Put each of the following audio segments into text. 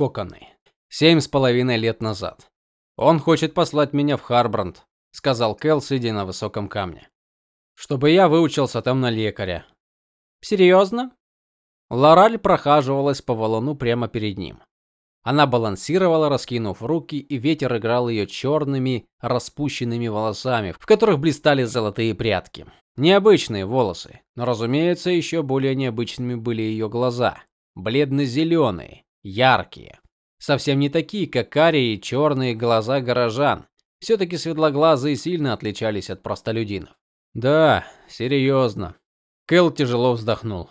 коконы. Семь с половиной лет назад. Он хочет послать меня в Харбранд, сказал Кэл, сидя на высоком камне. Чтобы я выучился там на лекаря. Серьезно? Лораль прохаживалась по валуну прямо перед ним. Она балансировала, раскинув руки, и ветер играл ее черными, распущенными волосами, в которых блистали золотые прядки. Необычные волосы, но, разумеется, еще более необычными были ее глаза, бледно-зеленые, яркие, совсем не такие, как карие и черные глаза горожан. все таки светлоглазые сильно отличались от простолюдинов. Да, серьезно. Кэл тяжело вздохнул.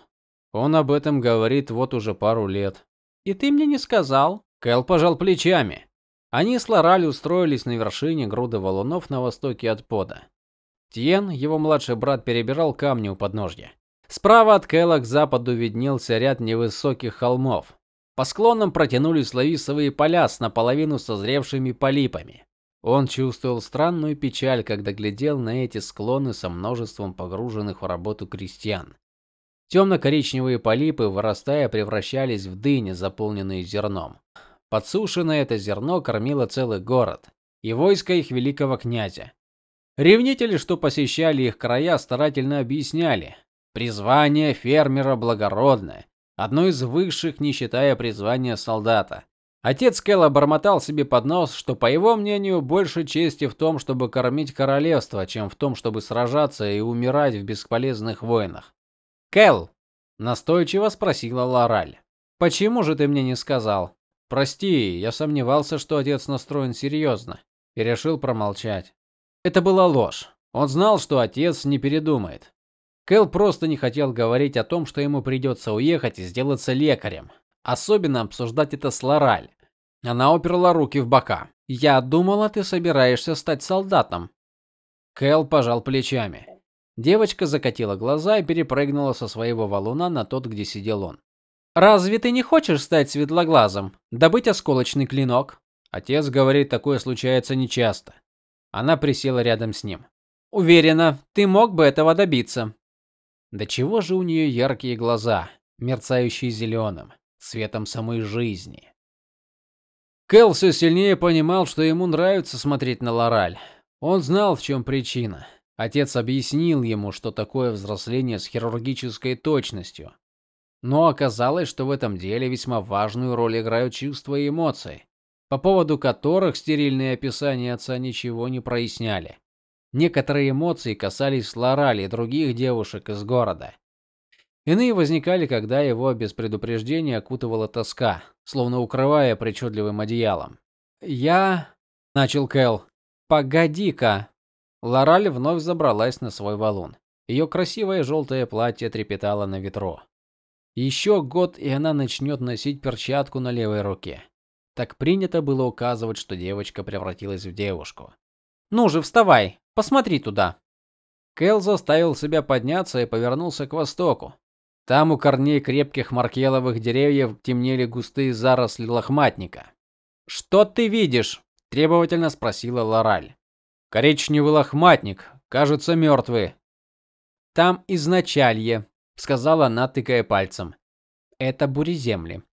Он об этом говорит вот уже пару лет. И ты мне не сказал? Кэл пожал плечами. Они с Лораль устроились на вершине груды валунов на востоке от пода. Тьен, его младший брат, перебирал камни у подножья. Справа от Кэла к западу виднелся ряд невысоких холмов. По склонам протянулись лависовые поля с наполовину созревшими полипами. Он чувствовал странную печаль, когда глядел на эти склоны со множеством погруженных в работу крестьян темно коричневые полипы, вырастая, превращались в дыни, заполненные зерном. Подсушенное это зерно кормило целый город и войско их великого князя. Ревнители, что посещали их края, старательно объясняли: призвание фермера благородное, одно из высших, не считая призвания солдата. Отец Кэлла бормотал себе под нос, что по его мнению больше чести в том, чтобы кормить королевство, чем в том, чтобы сражаться и умирать в бесполезных войнах. Кэл, настойчиво спросила Лораль. Почему же ты мне не сказал? Прости, я сомневался, что отец настроен серьезно, и решил промолчать. Это была ложь. Он знал, что отец не передумает. Кэл просто не хотел говорить о том, что ему придется уехать и сделаться лекарем, особенно обсуждать это с Лораль. Она уперла руки в бока. Я думала, ты собираешься стать солдатом. Кэл пожал плечами. Девочка закатила глаза и перепрыгнула со своего валуна на тот, где сидел он. Разве ты не хочешь стать светлоглазым, добыть осколочный клинок? Отец говорит, такое случается нечасто. Она присела рядом с ним. Уверена, ты мог бы этого добиться. Да чего же у нее яркие глаза, мерцающие зеленым, цветом самой жизни. Кэл все сильнее понимал, что ему нравится смотреть на Лораль. Он знал, в чем причина. Отец объяснил ему, что такое взросление с хирургической точностью. Но оказалось, что в этом деле весьма важную роль играют чувства и эмоции, по поводу которых стерильные описания отца ничего не проясняли. Некоторые эмоции касались Лорали и других девушек из города. Иные возникали, когда его без предупреждения окутывала тоска, словно укрывая причудливым одеялом. "Я", начал Кэл. "Погоди-ка", Лораль вновь забралась на свой валун. Ее красивое желтое платье трепетало на ветру. Еще год, и она начнет носить перчатку на левой руке. Так принято было указывать, что девочка превратилась в девушку. Ну же, вставай, посмотри туда. Кэл заставил себя подняться и повернулся к востоку. Там у корней крепких маркеловых деревьев темнели густые заросли лохматника. "Что ты видишь?" требовательно спросила Лораль. Коричневый лохматник, кажется, мертвый. Там изначалье, сказала она, тыкая пальцем. Это буреземли.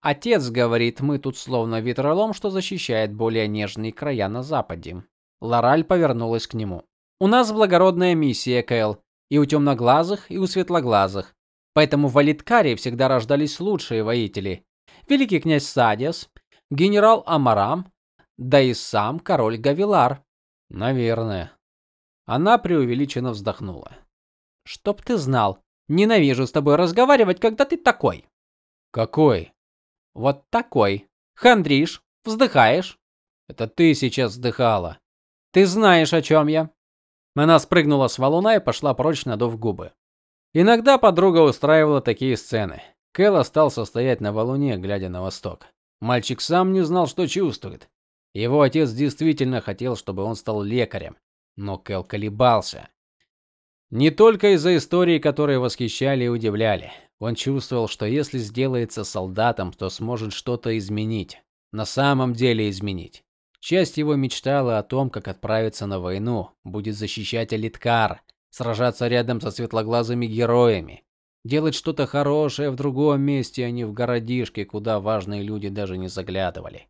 Отец говорит, мы тут словно ветролом, что защищает более нежные края на западе. Лораль повернулась к нему. У нас благородная миссия, Кэл, и у темноглазых, и у светлоглазых. Поэтому в Алиткаре всегда рождались лучшие воители. Великий князь Садиас, генерал Амарам, да и сам король Гавилар. Наверное. Она преувеличенно вздохнула. Чтоб ты знал, ненавижу с тобой разговаривать, когда ты такой. Какой? Вот такой. Хандришь, вздыхаешь. Это ты сейчас вздыхала. Ты знаешь, о чем я. Она спрыгнула с валуна и пошла прочь, надув губы. Иногда подруга устраивала такие сцены. Кэл остался стоять на валуне, глядя на восток. Мальчик сам не знал, что чувствует. Его отец действительно хотел, чтобы он стал лекарем, но Кэл колебался. Не только из-за историй, которые восхищали и удивляли. Он чувствовал, что если сделается солдатом, то сможет что-то изменить. На самом деле изменить. Часть его мечтала о том, как отправиться на войну, будет защищать Элиткар, сражаться рядом со светлоглазыми героями. делать что-то хорошее в другом месте, а не в городишке, куда важные люди даже не заглядывали.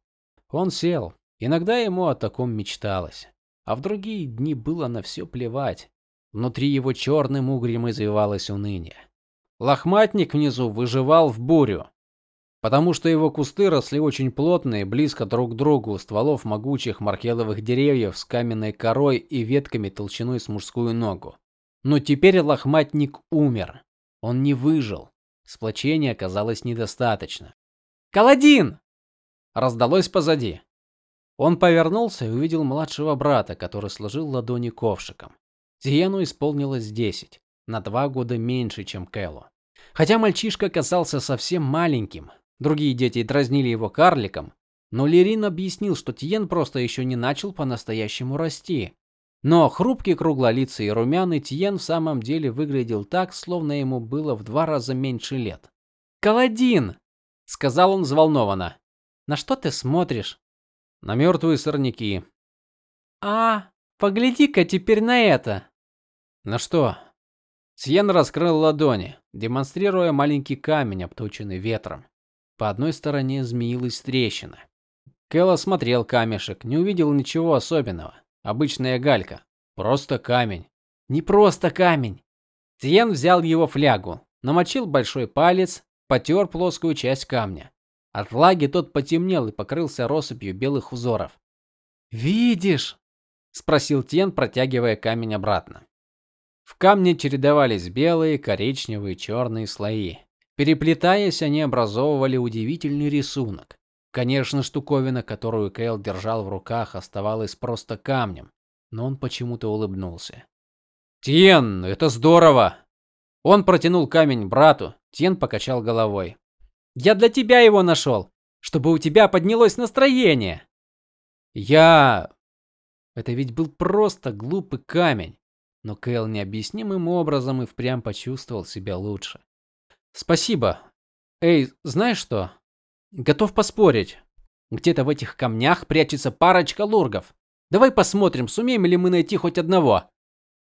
Он сел. Иногда ему о таком мечталось, а в другие дни было на все плевать. Внутри его черным угрем извивалось уныние. Лохматник внизу выживал в бурю, потому что его кусты росли очень плотно и близко друг к другу стволов могучих маркеловых деревьев с каменной корой и ветками толщиной с мужскую ногу. Но теперь лохматник умер. Он не выжил. Сплочения оказалось недостаточно. "Каладин!" раздалось позади. Он повернулся и увидел младшего брата, который сложил ладони ковшиком. Тиену исполнилось десять, на два года меньше, чем Кэллу. Хотя мальчишка казался совсем маленьким, другие дети дразнили его карликом, но Лерин объяснил, что Тиен просто еще не начал по-настоящему расти. Но хрупкий круглолицый и румяный Тиен в самом деле выглядел так, словно ему было в два раза меньше лет. "Каладин", сказал он взволнованно. "На что ты смотришь?" "На мертвые сорняки". "А, погляди-ка теперь на это". "На что?" Тиен раскрыл ладони, демонстрируя маленький камень, обточенный ветром. По одной стороне змеилась трещина. Кэлла смотрел камешек, не увидел ничего особенного. Обычная галька. Просто камень. Не просто камень. Тиен взял его флягу, намочил большой палец, потер плоскую часть камня. От влаги тот потемнел и покрылся россыпью белых узоров. "Видишь?" спросил Тен, протягивая камень обратно. В камне чередовались белые, коричневые, черные слои. Переплетаясь, они образовывали удивительный рисунок. Конечно, штуковина, которую Кэл держал в руках, оставалась просто камнем, но он почему-то улыбнулся. "Тен, это здорово!" Он протянул камень брату, Тен покачал головой. "Я для тебя его нашел, чтобы у тебя поднялось настроение". "Я Это ведь был просто глупый камень, но Кэл необъяснимым образом и впрямь почувствовал себя лучше. "Спасибо. Эй, знаешь что? Готов поспорить. Где-то в этих камнях прячется парочка лургов. Давай посмотрим, сумеем ли мы найти хоть одного.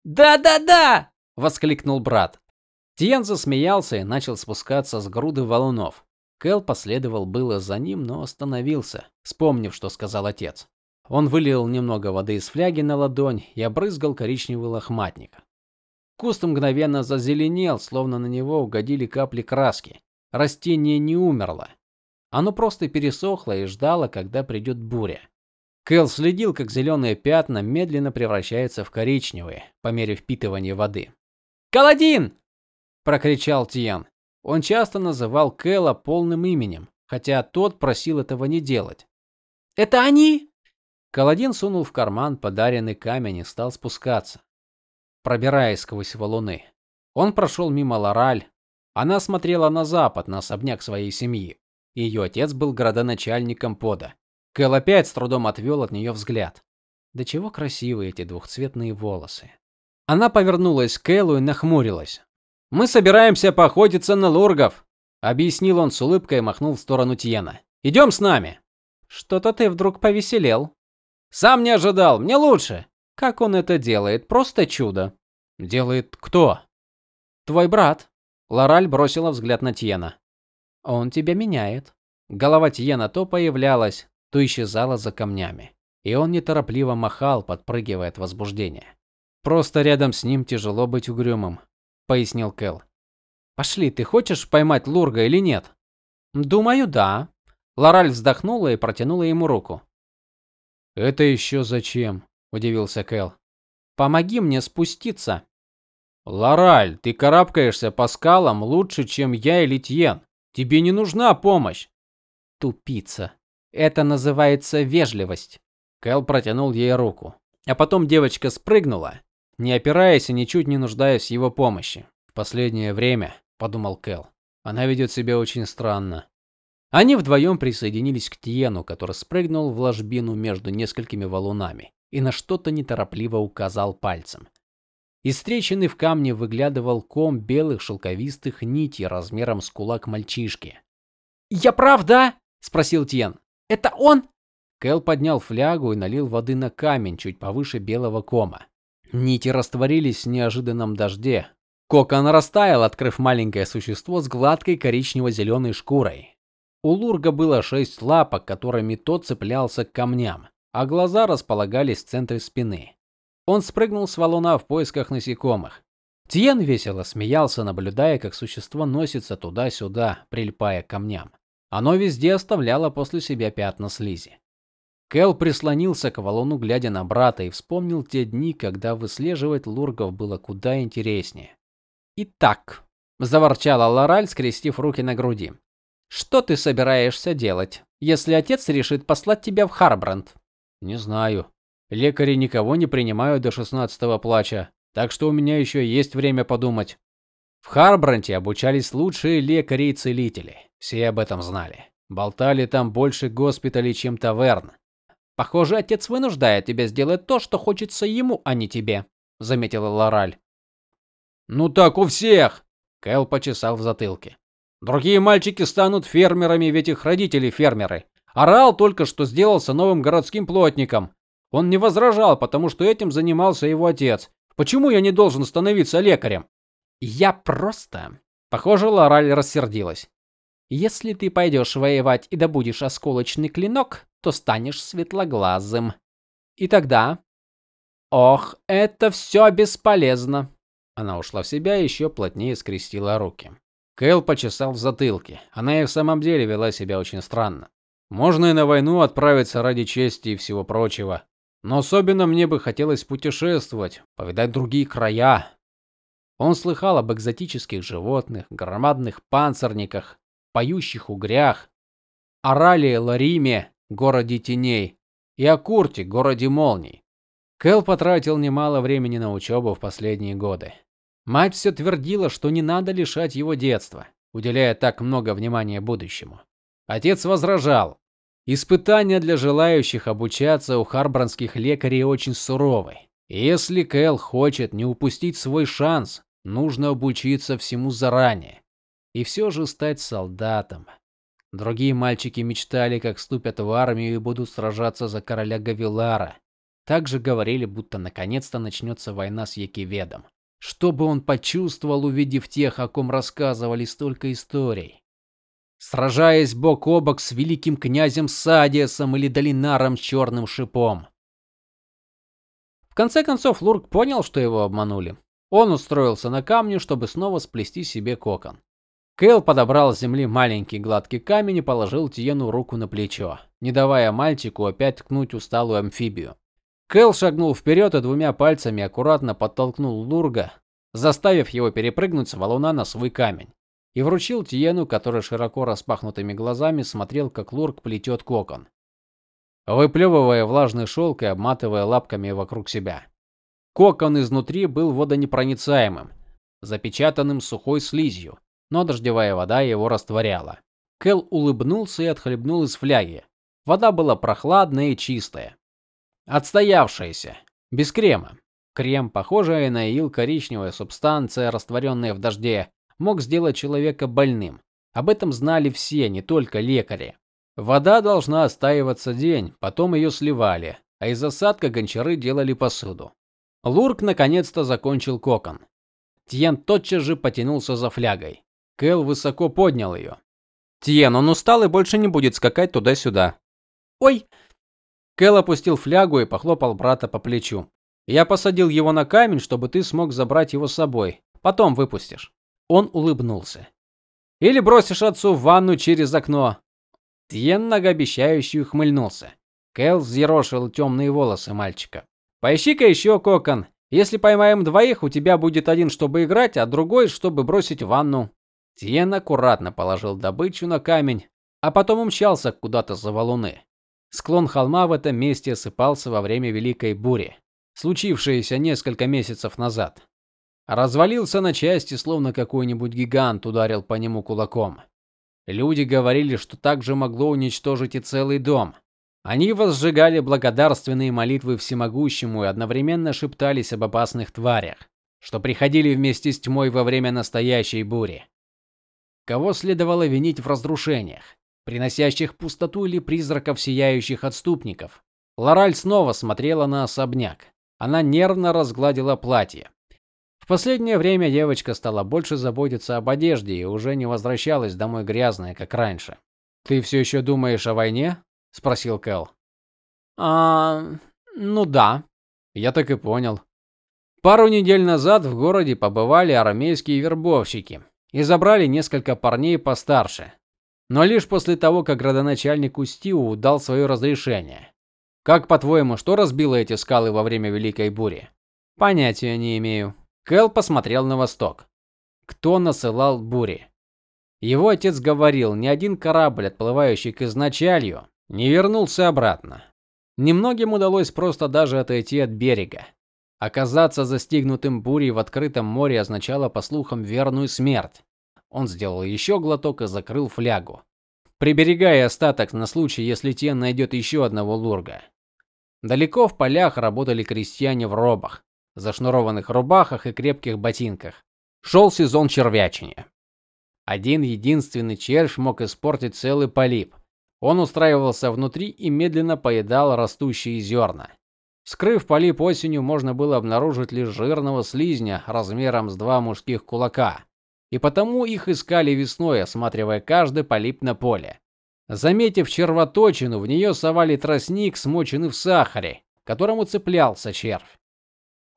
Да-да-да, воскликнул брат. Тиен засмеялся и начал спускаться с груды валунов. Кэл последовал было за ним, но остановился, вспомнив, что сказал отец. Он вылил немного воды из фляги на ладонь и обрызгал коричневый лохматник. Куст мгновенно зазеленел, словно на него угодили капли краски. Растение не умерло, оно просто пересохло и ждало, когда придет буря. Кэл следил, как зеленые пятна медленно превращаются в коричневые по мере впитывания воды. "Каладин!" прокричал Тиен. Он часто называл Кэла полным именем, хотя тот просил этого не делать. "Это они?" Каладин сунул в карман подаренный камень и стал спускаться, пробираясь сквозь валуны. Он прошел мимо Лораль. Она смотрела на запад, на особняк своей семьи. Ее отец был городоначальником пода. Кэл опять с трудом отвел от нее взгляд. Да чего красивые эти двухцветные волосы. Она повернулась к Кэлу и нахмурилась. Мы собираемся поохотиться на лургов, объяснил он с улыбкой и махнул в сторону Тиена. Идем с нами. Что-то ты вдруг повеселел. Сам не ожидал, мне лучше. Как он это делает? Просто чудо. Делает кто? Твой брат. Лораль бросила взгляд на Тиена. Он тебя меняет. Голова Тиена то появлялась, то исчезала за камнями, и он неторопливо махал, подпрыгивая от возбуждения. Просто рядом с ним тяжело быть угрюмым, пояснил Кэл. Пошли, ты хочешь поймать Лурга или нет? Думаю, да. Лораль вздохнула и протянула ему руку. Это еще зачем? Удивился Кэл. Помоги мне спуститься. Лораль, ты карабкаешься по скалам лучше, чем я или Тьен. Тебе не нужна помощь. Тупица. Это называется вежливость. Кэл протянул ей руку. А потом девочка спрыгнула, не опираясь и ничуть не нуждаясь в его помощи. В последнее время, подумал Кэл, она ведет себя очень странно. Они вдвоем присоединились к Тиену, который спрыгнул в ложбину между несколькими валунами и на что-то неторопливо указал пальцем. Из трещины в камне выглядывал ком белых шелковистых нитей размером с кулак мальчишки. "Я прав, да?" спросил Тиен. "Это он?" Кэл поднял флягу и налил воды на камень чуть повыше белого кома. Нити растворились в неожиданном дожде. Кокон растаял, открыв маленькое существо с гладкой коричнево-зеленой шкурой. У Лурга было шесть лапок, которыми тот цеплялся к камням, а глаза располагались в центре спины. Он спрыгнул с валуна в поисках насекомых. Тиен весело смеялся, наблюдая, как существо носится туда-сюда, прилипая к камням. Оно везде оставляло после себя пятна слизи. Кел прислонился к валуну, глядя на брата, и вспомнил те дни, когда выслеживать лургов было куда интереснее. "Итак", заворчала Лораль, скрестив руки на груди. "Что ты собираешься делать, если отец решит послать тебя в Харбранд?" "Не знаю. Лекари никого не принимают до шестнадцатого плача, так что у меня еще есть время подумать". В Харбранте обучались лучшие лекари и целители. Все об этом знали. Болтали там больше госпиталей, чем таверн. Похоже, отец вынуждает тебя сделать то, что хочется ему, а не тебе, заметила Лораль. Ну так у всех, Кэл почесал в затылке. Другие мальчики станут фермерами, ведь их родители фермеры. Орал только что сделался новым городским плотником. Он не возражал, потому что этим занимался его отец. Почему я не должен становиться лекарем? Я просто. Похоже, Лораль рассердилась. Если ты пойдешь воевать и добудешь осколочный клинок, то станешь светлоглазым. И тогда Ох, это все бесполезно. Она ушла в себя и еще плотнее скрестила руки. Кэл почесал в затылке. Она и в самом деле вела себя очень странно. Можно и на войну отправиться ради чести и всего прочего, но особенно мне бы хотелось путешествовать, повидать другие края. Он слыхал об экзотических животных, громадных панцирниках, поющих угрях, о Рале Лариме, городе теней, и о Курте, городе молний. Кэл потратил немало времени на учебу в последние годы. Мать все твердила, что не надо лишать его детства, уделяя так много внимания будущему. Отец возражал. Испытания для желающих обучаться у харбранских лекарей очень суровы. Если Кэл хочет не упустить свой шанс, нужно обучиться всему заранее и все же стать солдатом. Другие мальчики мечтали, как вступят в армию и будут сражаться за короля Гавилара. Также говорили, будто наконец-то начнется война с Якиведом. Что бы он почувствовал, увидев тех, о ком рассказывали столько историй? Сражаясь бок о бок с великим князем Садиасом или Долинаром черным шипом. В конце концов Лурк понял, что его обманули. Он устроился на камне, чтобы снова сплести себе кокон. Кэл подобрал с земли маленький гладкий камень и положил Тиену руку на плечо, не давая мальчику опять ткнуть усталую амфибию. Кэл шагнул вперед и двумя пальцами аккуратно подтолкнул Лурга, заставив его перепрыгнуть с валуна на свой камень, и вручил Тиену, который широко распахнутыми глазами смотрел, как Лург плетет кокон, выплевывая влажный шелк и обматывая лапками вокруг себя. Кокон изнутри был водонепроницаемым, запечатанным сухой слизью но дождевая вода его растворяла. Кел улыбнулся и отхлебнул из фляги. Вода была прохладная и чистая. Отстоявшаяся, без крема. Крем, похожая на ил коричневая субстанция, растворенная в дожде, мог сделать человека больным. Об этом знали все, не только лекари. Вода должна остаиваться день, потом ее сливали, а из осадка гончары делали посуду. Лурк наконец-то закончил кокон. Тьен тотчас же потянулся за флягой. Кэл высоко поднял ее. Тиен, он устал и больше не будет скакать туда-сюда. Ой. Кэл опустил флягу и похлопал брата по плечу. Я посадил его на камень, чтобы ты смог забрать его с собой. Потом выпустишь. Он улыбнулся. Или бросишь отцу в ванну через окно. Тиен многообещающе ухмыльнулся. Кэл взъерошил темные волосы мальчика. Поищи-ка еще кокон. Если поймаем двоих, у тебя будет один, чтобы играть, а другой, чтобы бросить в ванну. Тиен аккуратно положил добычу на камень, а потом умчался куда-то за валуны. Склон холма в этом месте осыпался во время великой бури, случившейся несколько месяцев назад. Развалился на части, словно какой-нибудь гигант ударил по нему кулаком. Люди говорили, что так же могло уничтожить и целый дом. Они возжигали благодарственные молитвы всемогущему и одновременно шептались об опасных тварях, что приходили вместе с тьмой во время настоящей бури. Кого следовало винить в разрушениях, приносящих пустоту или призраков сияющих отступников? Лораль снова смотрела на особняк. Она нервно разгладила платье. Последнее время девочка стала больше заботиться об одежде и уже не возвращалась домой грязная, как раньше. Ты все еще думаешь о войне? спросил Кэл. А, ну да. Я так и понял. Пару недель назад в городе побывали армейские вербовщики и забрали несколько парней постарше. Но лишь после того, как градоначальник Устиу дал свое разрешение. Как, по-твоему, что разбило эти скалы во время Великой бури? Понятия не имею. Кэл посмотрел на восток. Кто насылал бури? Его отец говорил, ни один корабль, отплывающий к изначалью, не вернулся обратно. Немногим удалось просто даже отойти от берега. Оказаться застигнутым бурей в открытом море означало, по слухам, верную смерть. Он сделал еще глоток и закрыл флягу, приберегая остаток на случай, если Тен найдет еще одного лурга. Далеко в полях работали крестьяне в робах, зашнурованных рубахах и крепких ботинках. Шел сезон червячения. Один единственный червь мог испортить целый полип. Он устраивался внутри и медленно поедал растущие зерна. Скрыв полип осенью, можно было обнаружить лишь жирного слизня размером с два мужских кулака и потому их искали весной, осматривая каждый полип на поле. Заметив червоточину, в нее совали тростник, смоченный в сахаре, к которому цеплялся червь.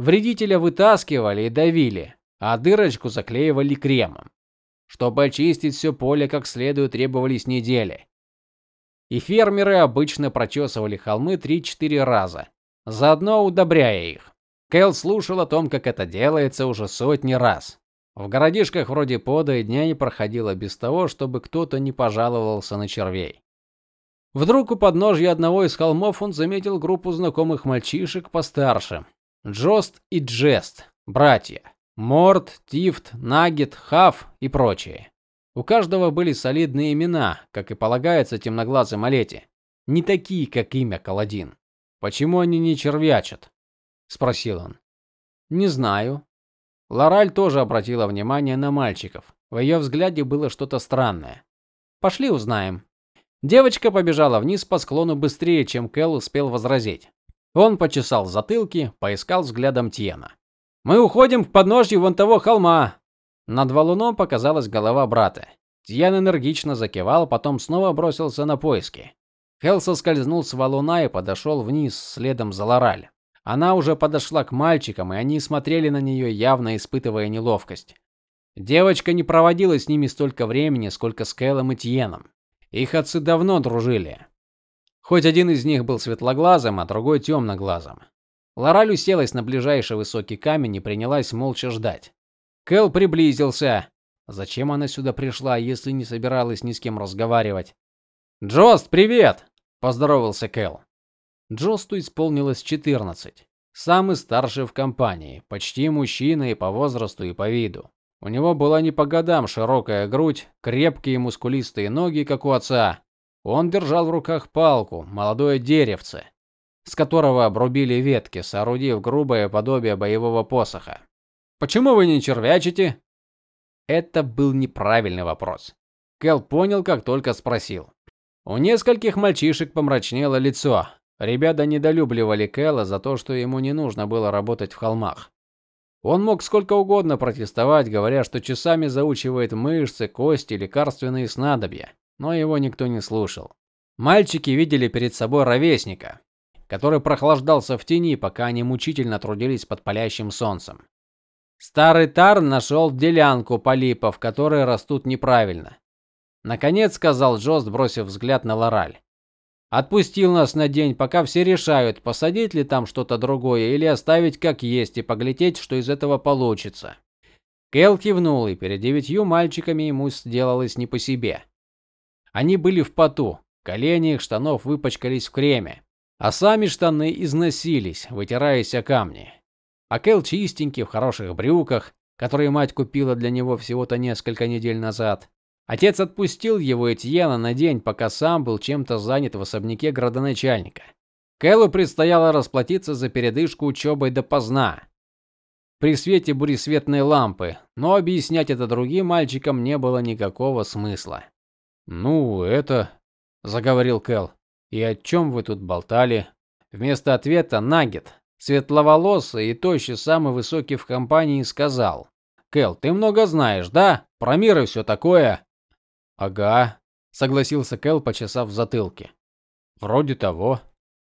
Вредителя вытаскивали и давили, а дырочку заклеивали кремом. Чтобы очистить все поле как следует, требовались недели. И фермеры обычно прочесывали холмы 3-4 раза, заодно удобряя их. Кэл слушал о том, как это делается уже сотни раз. В городишках вроде Пода и дня не проходило без того, чтобы кто-то не пожаловался на червей. Вдруг у подножья одного из холмов он заметил группу знакомых мальчишек постарше. Джост и Джест, братья. Морт, Тифт, Нагет, Хав и прочие. У каждого были солидные имена, как и полагается темноглазой малете. Не такие, как имя Каладин. Почему они не червячат? спросил он. Не знаю, Лораль тоже обратила внимание на мальчиков. В ее взгляде было что-то странное. Пошли узнаем. Девочка побежала вниз по склону быстрее, чем Кэл успел возразить. Он почесал затылки, поискал взглядом Тиена. Мы уходим к подножью вон того холма. Над валуном показалась голова брата. Тиен энергично закивал, потом снова бросился на поиски. Кэл соскользнул с валуна и подошел вниз следом за Лораль. Она уже подошла к мальчикам, и они смотрели на нее, явно испытывая неловкость. Девочка не проводила с ними столько времени, сколько с Кэлом и Тьеном. Их отцы давно дружили. Хоть один из них был светлоглазым, а другой темноглазым. Лораль уселась на ближайший высокий камень и принялась молча ждать. Кэл приблизился. Зачем она сюда пришла, если не собиралась ни с кем разговаривать? "Джост, привет", поздоровался Кэл. Джосту исполнилось 14. Самый старший в компании, почти мужчина и по возрасту, и по виду. У него была не по годам широкая грудь, крепкие мускулистые ноги, как у отца. Он держал в руках палку, молодое деревце, с которого обрубили ветки, соорудив грубое подобие боевого посоха. Почему вы не червячите? Это был неправильный вопрос. Кел понял, как только спросил. У нескольких мальчишек помрачнело лицо, Ребята недолюбливали Кэла за то, что ему не нужно было работать в холмах. Он мог сколько угодно протестовать, говоря, что часами заучивает мышцы, кости, лекарственные снадобья, но его никто не слушал. Мальчики видели перед собой ровесника, который прохлаждался в тени, пока они мучительно трудились под палящим солнцем. Старый Тарн нашел делянку полипов, которые растут неправильно. Наконец сказал Джост, бросив взгляд на Лораль. Отпустил нас на день, пока все решают, посадить ли там что-то другое или оставить как есть и поглядеть, что из этого получится. Кэл кивнул, и перед девятью мальчиками ему сделалось не по себе. Они были в поту, колени их штанов выпачкались в креме, а сами штаны износились, вытираясь о камни. А Кэл чистенький в хороших брюках, которые мать купила для него всего-то несколько недель назад. Отец отпустил его Этьена на день, пока сам был чем-то занят в особняке градоначальника. Кэллу предстояло расплатиться за передышку учебой допоздна. При свете буресветной лампы, но объяснять это другим мальчикам не было никакого смысла. "Ну, это", заговорил Кэл. "И о чем вы тут болтали?" Вместо ответа Нагет, Светловолосый и тощий, самый высокий в компании, сказал: "Кел, ты много знаешь, да? Про мир и все такое". "Ага", согласился Кел, почесав в затылке. "Вроде того".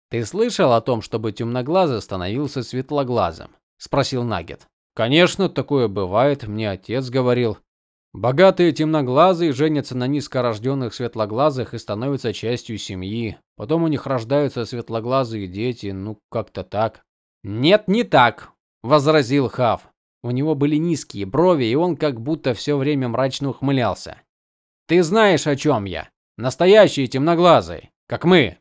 "Ты слышал о том, чтобы темноглазый становился светлоглазым?" спросил Нагет. "Конечно, такое бывает, мне отец говорил. Богатые темноглазые женятся на низкорожденных светлоглазых и становятся частью семьи. Потом у них рождаются светлоглазые дети, ну как-то так. Нет, не так, возразил Хав. У него были низкие брови, и он как будто все время мрачно ухмылялся. Ты знаешь, о чем я? Настоящие темноглазые, как мы.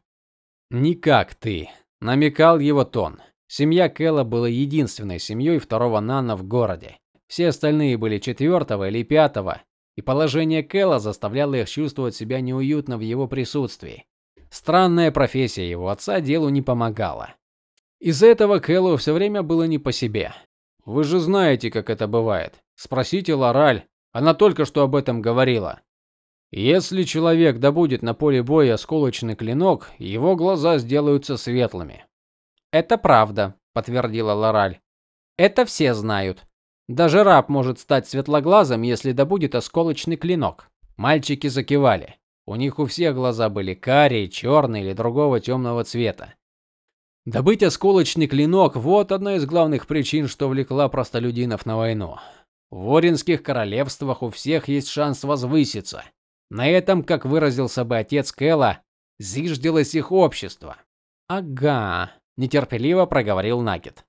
Не как ты, намекал его тон. Семья Кэлла была единственной семьей второго Нана в городе. Все остальные были четвертого или пятого, и положение Кэлла заставляло их чувствовать себя неуютно в его присутствии. Странная профессия его отца делу не помогала. Из-за этого Кэллу все время было не по себе. Вы же знаете, как это бывает. Спросите Лораль, она только что об этом говорила. Если человек добудет на поле боя осколочный клинок, его глаза сделаются светлыми. Это правда, подтвердила Лораль. Это все знают. Даже раб может стать светлоглазым, если добудет осколочный клинок. Мальчики закивали. У них у всех глаза были карие, черные или другого темного цвета. Добыть осколочный клинок вот одна из главных причин, что влекла простолюдинов на войну. В Оринских королевствах у всех есть шанс возвыситься. На этом, как выразился бы отец Кэла, зиждилось их общество. Ага, нетерпеливо проговорил Нагет.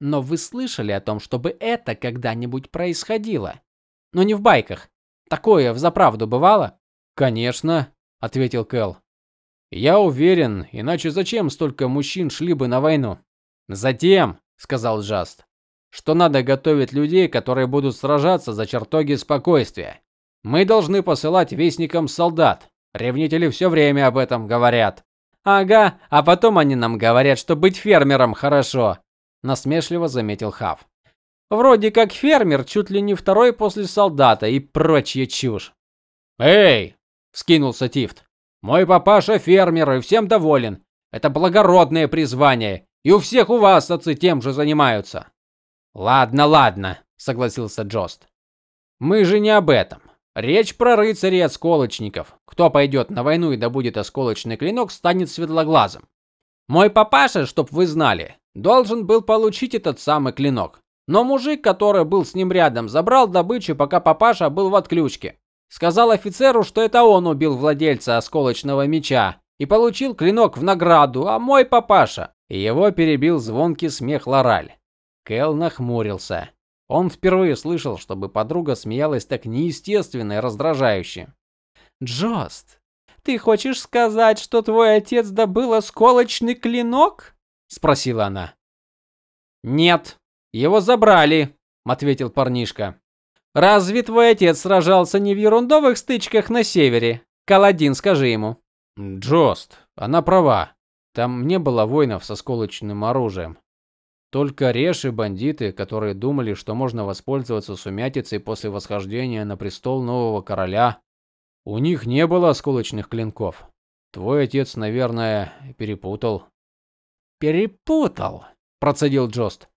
Но вы слышали о том, чтобы это когда-нибудь происходило? Но не в байках. Такое в заправду бывало? Конечно, ответил Кэл. Я уверен, иначе зачем столько мужчин шли бы на войну? Затем, сказал Джаст, что надо готовить людей, которые будут сражаться за чертоги спокойствия. Мы должны посылать вестникам солдат. Ревнители все время об этом говорят. Ага, а потом они нам говорят, что быть фермером хорошо, насмешливо заметил Хав. Вроде как фермер чуть ли не второй после солдата и прочая чушь. Эй, вскинулся Тифт. Мой папаша фермер и всем доволен. Это благородное призвание, и у всех у вас отцы тем же занимаются. Ладно, ладно, согласился Джост. Мы же не об этом. Речь про рыцарей осколочников. Кто пойдет на войну и добудет осколочный клинок, станет светлоглазым. Мой папаша, чтоб вы знали, должен был получить этот самый клинок. Но мужик, который был с ним рядом, забрал добычу, пока папаша был в отключке. Сказал офицеру, что это он убил владельца осколочного меча и получил клинок в награду, а мой папаша. Его перебил звонкий смех Лораль. Кел нахмурился. Он впервые слышал, чтобы подруга смеялась так неестественно и раздражающе. "Джост, ты хочешь сказать, что твой отец добыл осколочный клинок?" Спросила она. "Нет, его забрали", ответил парнишка. Разве твой отец сражался не в ерундовых стычках на севере? Каладин, скажи ему. Джост, она права. Там не было воинов со сколочным оружием. Только реши бандиты, которые думали, что можно воспользоваться сумятицей после восхождения на престол нового короля. У них не было осколочных клинков. Твой отец, наверное, перепутал. Перепутал, процедил Джост.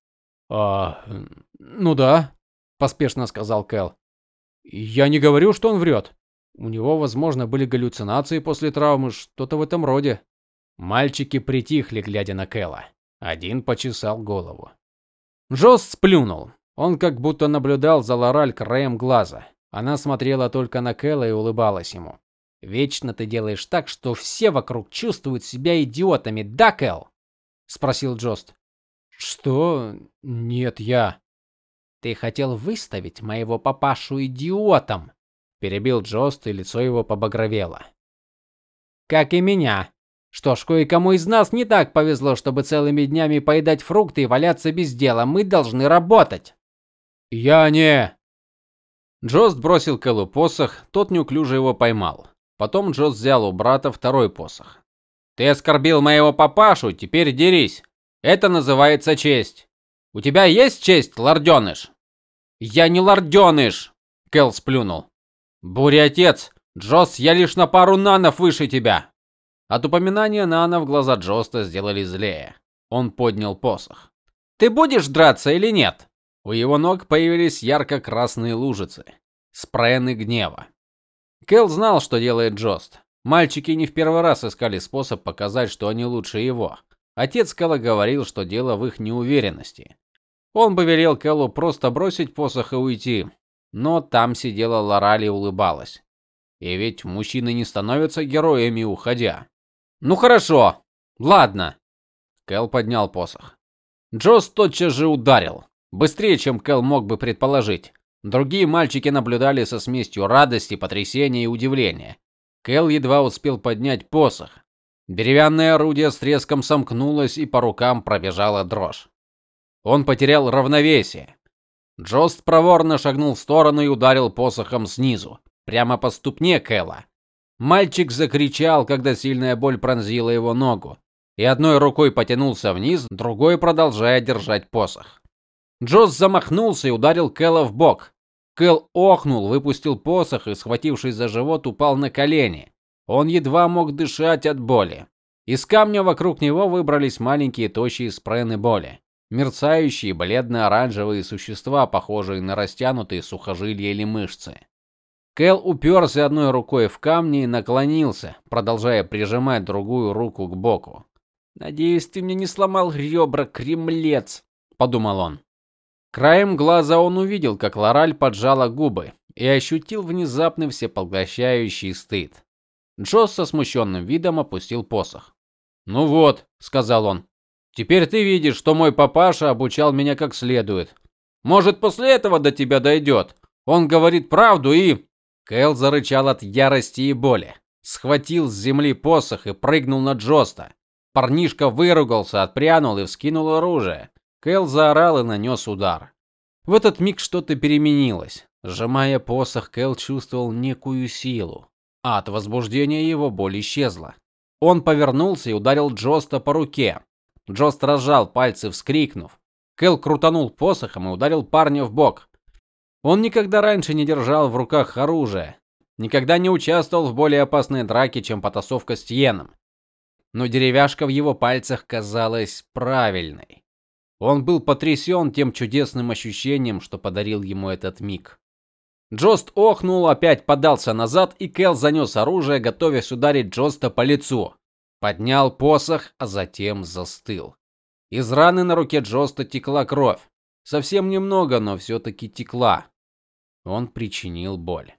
А, ну да поспешно сказал Кэл. Я не говорю, что он врет. У него, возможно, были галлюцинации после травмы, что-то в этом роде. Мальчики притихли, глядя на Кэла. Один почесал голову. Джост сплюнул. Он как будто наблюдал за Лораль краем глаза. Она смотрела только на Кэла и улыбалась ему. Вечно ты делаешь так, что все вокруг чувствуют себя идиотами, да, Кэл? Спросил Джост. Что? Нет, я. Ты хотел выставить моего папашу идиотом, перебил Джост, и лицо его побагровело. Как и меня. Что ж, кое-кому из нас не так повезло, чтобы целыми днями поедать фрукты и валяться без дела. Мы должны работать. Я не Джост бросил Кэллу посох, тот неуклюже его поймал. Потом Джост взял у брата второй посох. Ты оскорбил моего папашу, теперь дерись. Это называется честь. У тебя есть честь, лордёныш? Я не лордёныш, Кел сплюнул. Буря отец, Джос, я лишь на пару нанов выше тебя. От упоминания нанов глаза Джоста сделали злее. Он поднял посох. Ты будешь драться или нет? У его ног появились ярко-красные лужицы, спрены гнева. Кел знал, что делает Джост. Мальчики не в первый раз искали способ показать, что они лучше его. Отец Кэлла говорил, что дело в их неуверенности. Он бы велел Кэллу просто бросить посох и уйти, но там сидела Лорали и улыбалась. И ведь мужчины не становятся героями, уходя. Ну хорошо. Ладно. Кэл поднял посох. Джос тотчас же ударил, быстрее, чем Кэл мог бы предположить. Другие мальчики наблюдали со смесью радости, потрясения и удивления. Кэл едва успел поднять посох. Деревянное орудие с треском сомкнулось, и по рукам пробежала дрожь. Он потерял равновесие. Джост проворно шагнул в сторону и ударил посохом снизу, прямо по ступне Кэла. Мальчик закричал, когда сильная боль пронзила его ногу, и одной рукой потянулся вниз, другой продолжая держать посох. Джост замахнулся и ударил Кэла в бок. Кэл охнул, выпустил посох и, схватившись за живот, упал на колени. Он едва мог дышать от боли. Из камня вокруг него выбрались маленькие тощие спрены боли мерцающие бледно-оранжевые существа, похожие на растянутые сухожилия или мышцы. Кэл уперся одной рукой в камни и наклонился, продолжая прижимать другую руку к боку. "Надеюсь, ты мне не сломал ребра, кремлец", подумал он. Краем глаза он увидел, как Лораль поджала губы и ощутил внезапный всепоглощающий стыд. Джосс со смущенным видом опустил посох. "Ну вот", сказал он. Теперь ты видишь, что мой папаша обучал меня как следует. Может, после этого до тебя дойдет. Он говорит правду и Кэл зарычал от ярости и боли, схватил с земли посох и прыгнул на Джоста. Парнишка выругался, отпрянул и вскинул оружие. Кэл заорал и нанес удар. В этот миг что-то переменилось. Сжимая посох, Кэл чувствовал некую силу, а от возбуждения его боль исчезла. Он повернулся и ударил Джоста по руке. Джост разжал пальцы, вскрикнув. Кэл крутанул посохом и ударил парня в бок. Он никогда раньше не держал в руках оружие, никогда не участвовал в более опасной драке, чем потасовка с Тьеном. Но деревяшка в его пальцах казалась правильной. Он был потрясен тем чудесным ощущением, что подарил ему этот миг. Джост охнул, опять подался назад, и Кэл занес оружие, готовясь ударить Джоста по лицу поднял посох, а затем застыл. Из раны на руке Джоста текла кровь. Совсем немного, но все таки текла. Он причинил боль.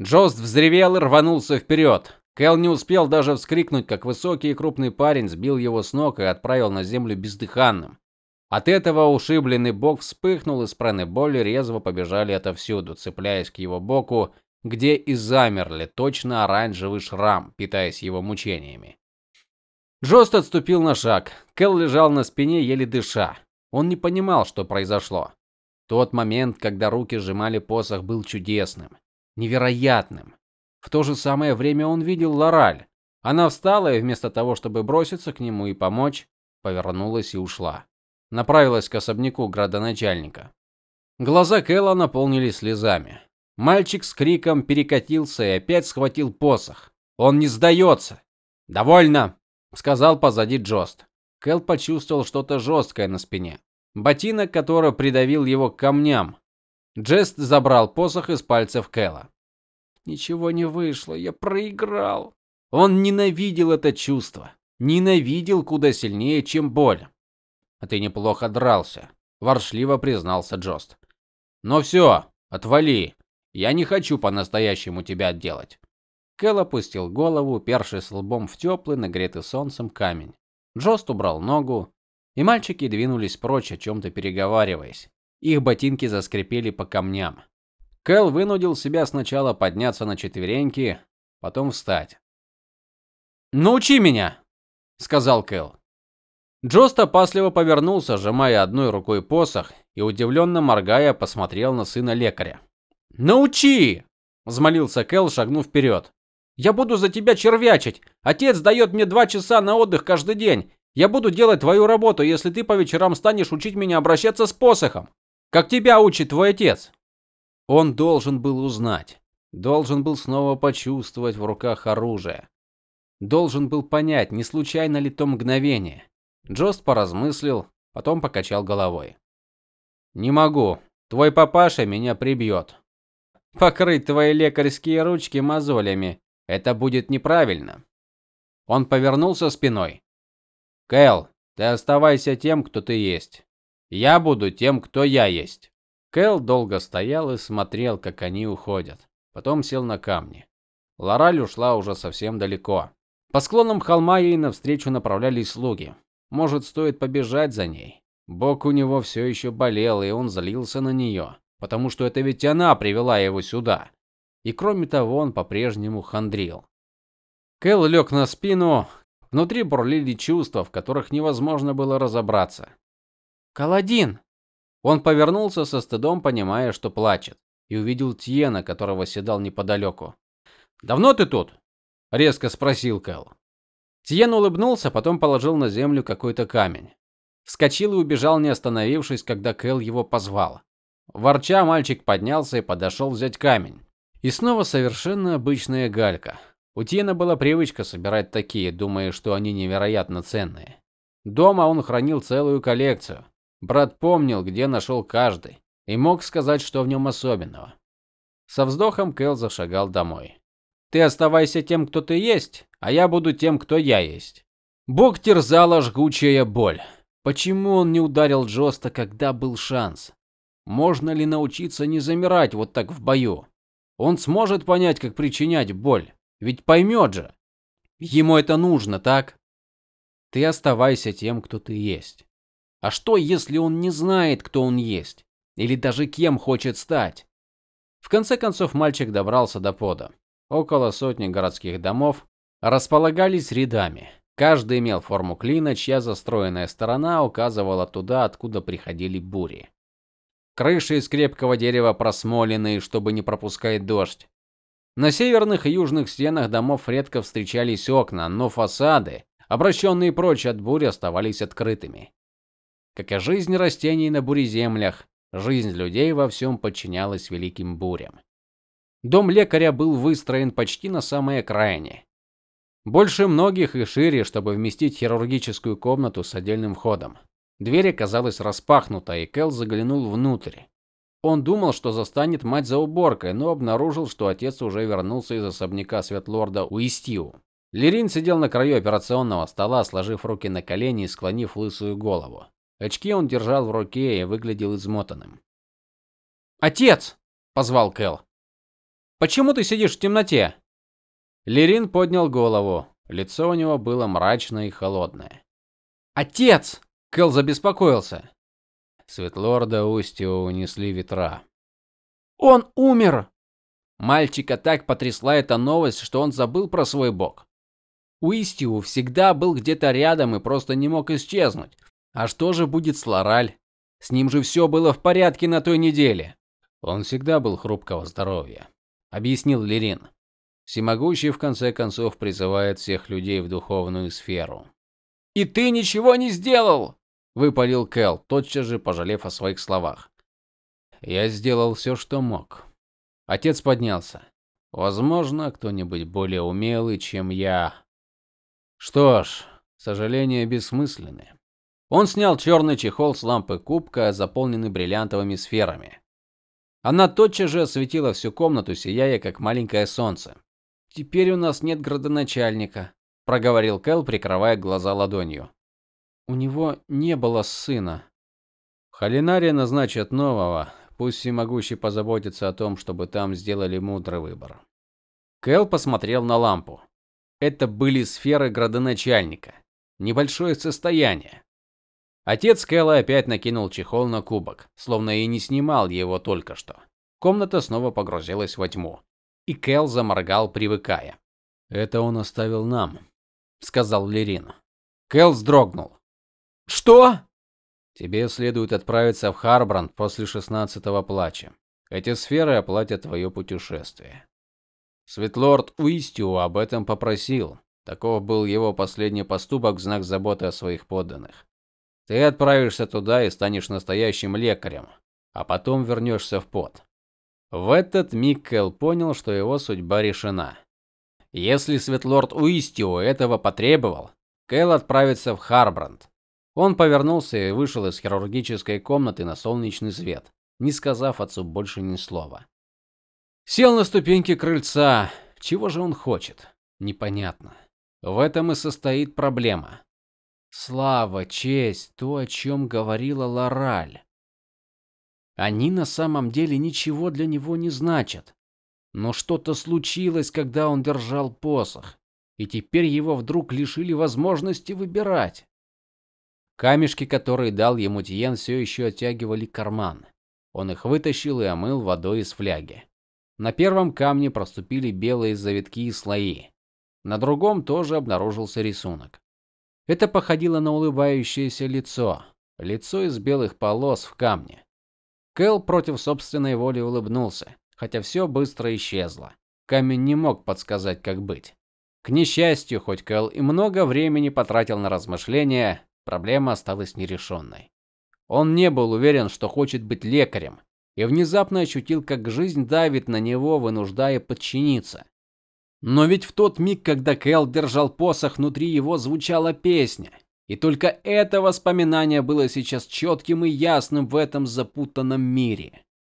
Джост взревел и рванулся вперед. Кэл не успел даже вскрикнуть, как высокий и крупный парень сбил его с ног и отправил на землю бездыханным. От этого ушибленный бок вспыхнул, и спрены боли резво побежали отовсюду, цепляясь к его боку, где и замерли, точно оранжевый шрам, питаясь его мучениями. Джост отступил на шаг. Кел лежал на спине, еле дыша. Он не понимал, что произошло. Тот момент, когда руки сжимали посох, был чудесным, невероятным. В то же самое время он видел Лораль. Она встала и вместо того, чтобы броситься к нему и помочь, повернулась и ушла. Направилась к особняку градоначальника. Глаза Кэлла наполнились слезами. Мальчик с криком перекатился и опять схватил посох. Он не сдается. "Довольно", сказал позади Джост. Кэл почувствовал что-то жесткое на спине. Ботинок, который придавил его к камням. Джест забрал посох из пальцев Кэла. Ничего не вышло, я проиграл. Он ненавидел это чувство, ненавидел куда сильнее, чем боль. А ты неплохо дрался, воршливо признался Джост. Но все, отвали. Я не хочу по-настоящему тебя отделать. Кэл опустил голову, упершись лбом в теплый, нагретый солнцем камень. Джост убрал ногу, и мальчики двинулись прочь, о чем то переговариваясь. Их ботинки заскрипели по камням. Кэл вынудил себя сначала подняться на четвереньки, потом встать. "Научи меня", сказал Кэл. Джост опасливо повернулся, сжимая одной рукой посох, и удивленно моргая посмотрел на сына лекаря. "Научи!" взмолился Кэл, шагнув вперед. Я буду за тебя червячить. Отец дает мне два часа на отдых каждый день. Я буду делать твою работу, если ты по вечерам станешь учить меня обращаться с посохом, как тебя учит твой отец. Он должен был узнать, должен был снова почувствовать в руках оружие. Должен был понять, не случайно ли то мгновение. Джост поразмыслил, потом покачал головой. Не могу. Твой папаша меня прибьет. Покрыть твои лекарские ручки мозолями это будет неправильно. Он повернулся спиной. Кэл, ты оставайся тем, кто ты есть. Я буду тем, кто я есть. Кэл долго стоял и смотрел, как они уходят. Потом сел на камни. Лораль ушла уже совсем далеко. По склонам холма ей навстречу направлялись слуги. Может, стоит побежать за ней. Бок у него все еще болел, и он злился на нее, потому что это ведь она привела его сюда. И кроме того, он по-прежнему хандрил. Кэл лег на спину, внутри бурлили чувства, в которых невозможно было разобраться. Каладин. Он повернулся со стыдом, понимая, что плачет, и увидел Тьена, которого седал неподалеку. "Давно ты тут?" резко спросил Кэл. Тьен улыбнулся, потом положил на землю какой-то камень. Вскочил и убежал, не остановившись, когда Кэл его позвал. Ворча, мальчик поднялся и подошел взять камень. И снова совершенно обычная галька. У Тьена была привычка собирать такие, думая, что они невероятно ценные. Дома он хранил целую коллекцию. Брат помнил, где нашел каждый, и мог сказать, что в нем особенного. Со вздохом Кэл зашагал домой. Ты оставайся тем, кто ты есть, а я буду тем, кто я есть. Бог терзала жгучая боль. Почему он не ударил Джоста, когда был шанс? Можно ли научиться не замирать вот так в бою? Он сможет понять, как причинять боль, ведь поймет же. Ему это нужно, так? Ты оставайся тем, кто ты есть. А что, если он не знает, кто он есть, или даже кем хочет стать? В конце концов мальчик добрался до пода. Около сотни городских домов располагались рядами. Каждый имел форму клина, чья застроенная сторона указывала туда, откуда приходили бури. Крыши из крепкого дерева просмоленные, чтобы не пропускать дождь. На северных и южных стенах домов редко встречались окна, но фасады, обращенные прочь от бури, оставались открытыми. Как и жизнь растений на буреземлях, жизнь людей во всем подчинялась великим бурям. Дом лекаря был выстроен почти на самой окраине. Больше многих и шире, чтобы вместить хирургическую комнату с отдельным входом. Дверь оказалась распахнута, и Кел заглянул внутрь. Он думал, что застанет мать за уборкой, но обнаружил, что отец уже вернулся из особняка Светлорда Уистиу. Лерин сидел на краю операционного стола, сложив руки на колени и склонив лысую голову. Очки он держал в руке и выглядел измотанным. "Отец!" позвал Кел. Почему ты сидишь в темноте? Лерин поднял голову. Лицо у него было мрачное и холодное. Отец, Кэл забеспокоился. Светлорда Устью унесли ветра. Он умер. Мальчика так потрясла эта новость, что он забыл про свой бог. Уистью всегда был где-то рядом и просто не мог исчезнуть. А что же будет с Лораль? С ним же все было в порядке на той неделе. Он всегда был хрупкого здоровья объяснил Лерин. Всемогущий в конце концов призывает всех людей в духовную сферу. И ты ничего не сделал, выпалил Кел, тотчас же пожалев о своих словах. Я сделал все, что мог. Отец поднялся. Возможно, кто-нибудь более умелый, чем я. Что ж, сожаления бессмысленны. Он снял черный чехол с лампы кубка, заполненный бриллиантовыми сферами. Она тотчас же осветила всю комнату, сияя как маленькое солнце. Теперь у нас нет градоначальника, проговорил Кэл, прикрывая глаза ладонью. У него не было сына. Халинаре назначат нового, пусть всемогущий позаботится о том, чтобы там сделали мудрый выбор. Кэл посмотрел на лампу. Это были сферы градоначальника. Небольшое состояние. Отец Кэлла опять накинул чехол на кубок, словно и не снимал его только что. Комната снова погрузилась во тьму, и Кэл заморгал, привыкая. "Это он оставил нам", сказал Лерин. Кэл вздрогнул. "Что?" "Тебе следует отправиться в Харбранд после шестнадцатого плача. Эти сферы оплатят твое путешествие". Светлорд Уистиу об этом попросил. Таков был его последний поступок в знак заботы о своих подданных. Ты отправишься туда и станешь настоящим лекарем, а потом вернешься в под. В этот миг Кэл понял, что его судьба решена. Если Светлорд Уистио этого потребовал, Кэл отправится в Харбранд. Он повернулся и вышел из хирургической комнаты на солнечный свет, не сказав отцу больше ни слова. Сел на ступеньки крыльца. Чего же он хочет? Непонятно. В этом и состоит проблема. Слава, честь, то, о чем говорила Лораль. Они на самом деле ничего для него не значат. Но что-то случилось, когда он держал посох, и теперь его вдруг лишили возможности выбирать. Камешки, которые дал ему Тиен, все еще оттягивали карман. Он их вытащил и омыл водой из фляги. На первом камне проступили белые завитки и слои. На другом тоже обнаружился рисунок. Это походило на улыбающееся лицо, лицо из белых полос в камне. Кэл против собственной воли улыбнулся, хотя все быстро исчезло. Камень не мог подсказать, как быть. К несчастью, хоть Кэл и много времени потратил на размышления, проблема осталась нерешенной. Он не был уверен, что хочет быть лекарем, и внезапно ощутил, как жизнь давит на него, вынуждая подчиниться. Но ведь в тот миг, когда Кэл держал посох, внутри его звучала песня, и только это воспоминание было сейчас четким и ясным в этом запутанном мире.